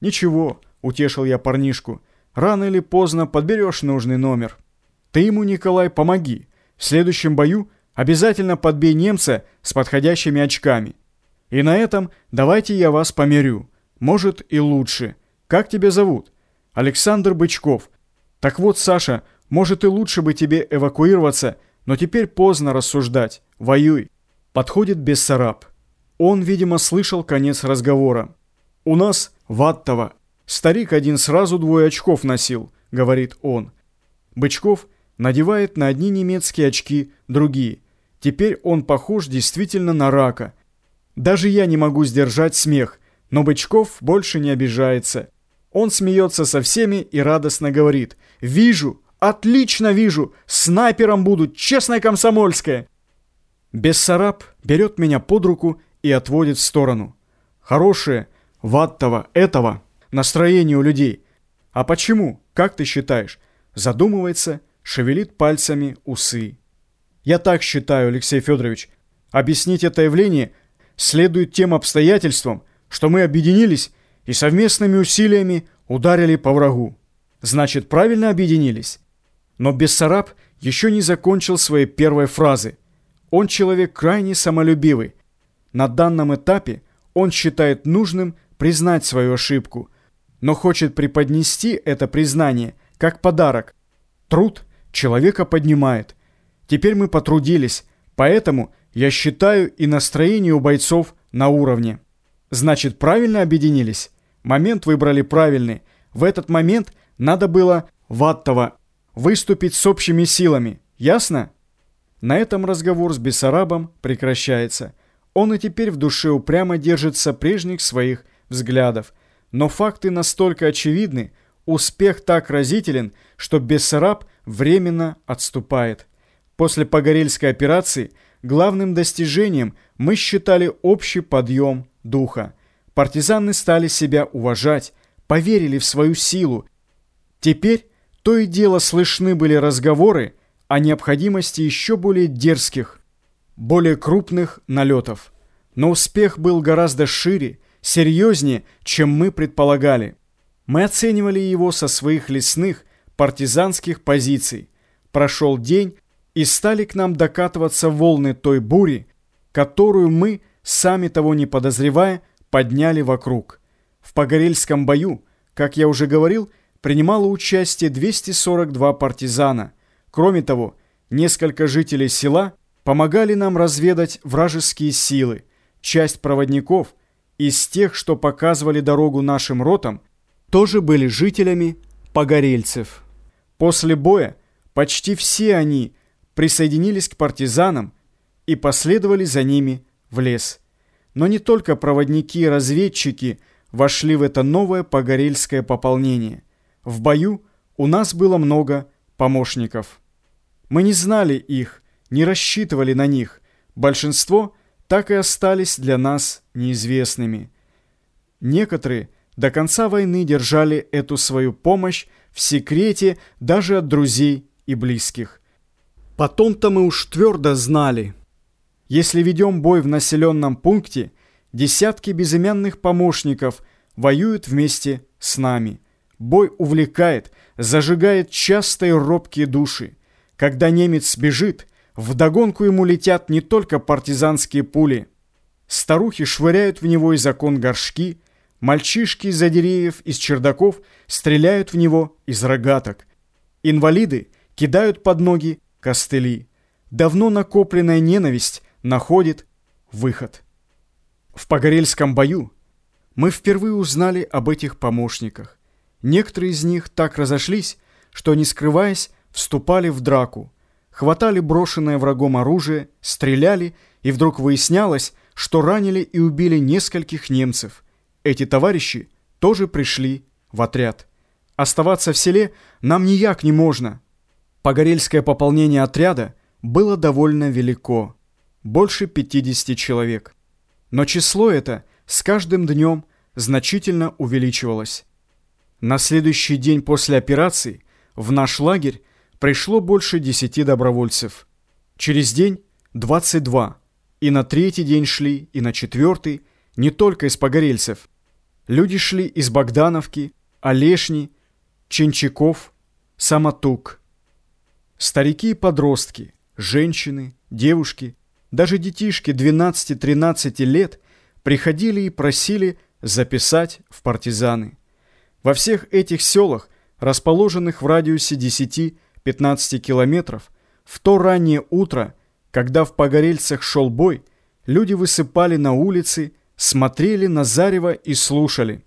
«Ничего», — утешил я парнишку, — «рано или поздно подберешь нужный номер». «Ты ему, Николай, помоги. В следующем бою обязательно подбей немца с подходящими очками. И на этом давайте я вас померю. Может и лучше. Как тебя зовут?» «Александр Бычков». «Так вот, Саша, может и лучше бы тебе эвакуироваться, но теперь поздно рассуждать. Воюй». Подходит Бессараб. Он, видимо, слышал конец разговора. «У нас Ваттова. Старик один сразу двое очков носил», — говорит он. Бычков надевает на одни немецкие очки другие. Теперь он похож действительно на рака. Даже я не могу сдержать смех, но Бычков больше не обижается. Он смеется со всеми и радостно говорит «Вижу, отлично вижу, снайпером буду, честная комсомольская!» Бессараб берет меня под руку и отводит в сторону. Хорошее, ваттого, этого настроение у людей. А почему, как ты считаешь? Задумывается, шевелит пальцами усы. Я так считаю, Алексей Федорович. Объяснить это явление следует тем обстоятельствам, что мы объединились и совместными усилиями ударили по врагу. Значит, правильно объединились? Но Бессараб еще не закончил своей первой фразы. Он человек крайне самолюбивый. На данном этапе он считает нужным признать свою ошибку, но хочет преподнести это признание как подарок. Труд человека поднимает. Теперь мы потрудились, поэтому я считаю и настроение у бойцов на уровне. Значит, правильно объединились? Момент выбрали правильный. В этот момент надо было Ваттова выступить с общими силами. Ясно? На этом разговор с Бессарабом прекращается. Он и теперь в душе упрямо держится прежних своих взглядов. Но факты настолько очевидны, успех так разителен, что Бессараб временно отступает. После Погорельской операции главным достижением мы считали общий подъем духа. Партизаны стали себя уважать, поверили в свою силу. Теперь то и дело слышны были разговоры о необходимости еще более дерзких, более крупных налетов. Но успех был гораздо шире, серьезнее, чем мы предполагали. Мы оценивали его со своих лесных, партизанских позиций. Прошел день, и стали к нам докатываться волны той бури, которую мы, сами того не подозревая, подняли вокруг. В Погорельском бою, как я уже говорил, принимало участие 242 партизана. Кроме того, несколько жителей села помогали нам разведать вражеские силы. Часть проводников из тех, что показывали дорогу нашим ротам, тоже были жителями погорельцев. После боя почти все они присоединились к партизанам и последовали за ними в лес. Но не только проводники и разведчики вошли в это новое погорельское пополнение. В бою у нас было много помощников. Мы не знали их, не рассчитывали на них. Большинство так и остались для нас неизвестными. Некоторые до конца войны держали эту свою помощь в секрете даже от друзей и близких. Потом-то мы уж твердо знали – если ведем бой в населенном пункте, десятки безымянных помощников воюют вместе с нами. Бой увлекает, зажигает частые робкие души. Когда немец бежит, вдогонку ему летят не только партизанские пули. Старухи швыряют в него из окон горшки, мальчишки из-за деревьев, из чердаков стреляют в него из рогаток. Инвалиды кидают под ноги костыли. Давно накопленная ненависть находит выход. В Погорельском бою мы впервые узнали об этих помощниках. Некоторые из них так разошлись, что, не скрываясь, вступали в драку, хватали брошенное врагом оружие, стреляли, и вдруг выяснялось, что ранили и убили нескольких немцев. Эти товарищи тоже пришли в отряд. Оставаться в селе нам нияк не можно. Погорельское пополнение отряда было довольно велико больше 50 человек. Но число это с каждым днем значительно увеличивалось. На следующий день после операции в наш лагерь пришло больше 10 добровольцев. Через день 22. И на третий день шли, и на четвертый, не только из погорельцев. Люди шли из Богдановки, Олешни, Ченчаков, Самотук. Старики и подростки, женщины, девушки, даже детишки 12-13 лет приходили и просили записать в партизаны. Во всех этих селах, расположенных в радиусе 10-15 километров, в то раннее утро, когда в Погорельцах шел бой, люди высыпали на улицы, смотрели на зарево и слушали.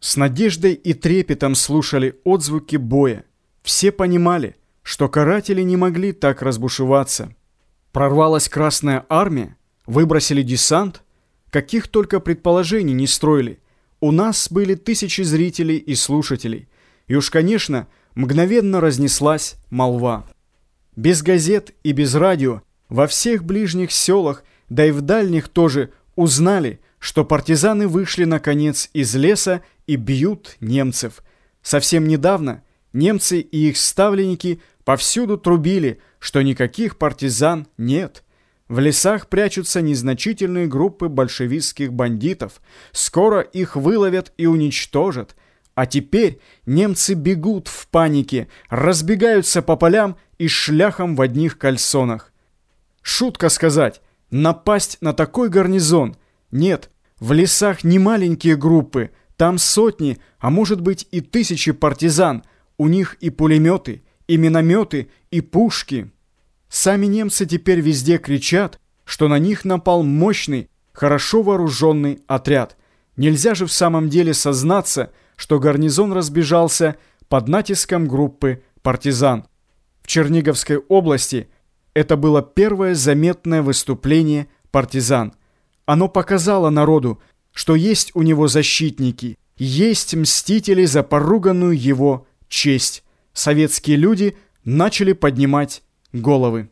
С надеждой и трепетом слушали отзвуки боя. Все понимали, что каратели не могли так разбушеваться. Прорвалась Красная Армия, выбросили десант, каких только предположений не строили. У нас были тысячи зрителей и слушателей. И уж, конечно, мгновенно разнеслась молва. Без газет и без радио во всех ближних селах, да и в дальних тоже, узнали, что партизаны вышли, наконец, из леса и бьют немцев. Совсем недавно немцы и их ставленники повсюду трубили, что никаких партизан нет. В лесах прячутся незначительные группы большевистских бандитов. Скоро их выловят и уничтожат. А теперь немцы бегут в панике, разбегаются по полям и шляхом в одних кальсонах. Шутка сказать, напасть на такой гарнизон. Нет, в лесах не маленькие группы, там сотни, а может быть и тысячи партизан. У них и пулеметы, и минометы, и пушки. Сами немцы теперь везде кричат, что на них напал мощный, хорошо вооруженный отряд. Нельзя же в самом деле сознаться, что гарнизон разбежался под натиском группы партизан. В Черниговской области это было первое заметное выступление партизан. Оно показало народу, что есть у него защитники, есть мстители за поруганную его честь. Советские люди начали поднимать головы.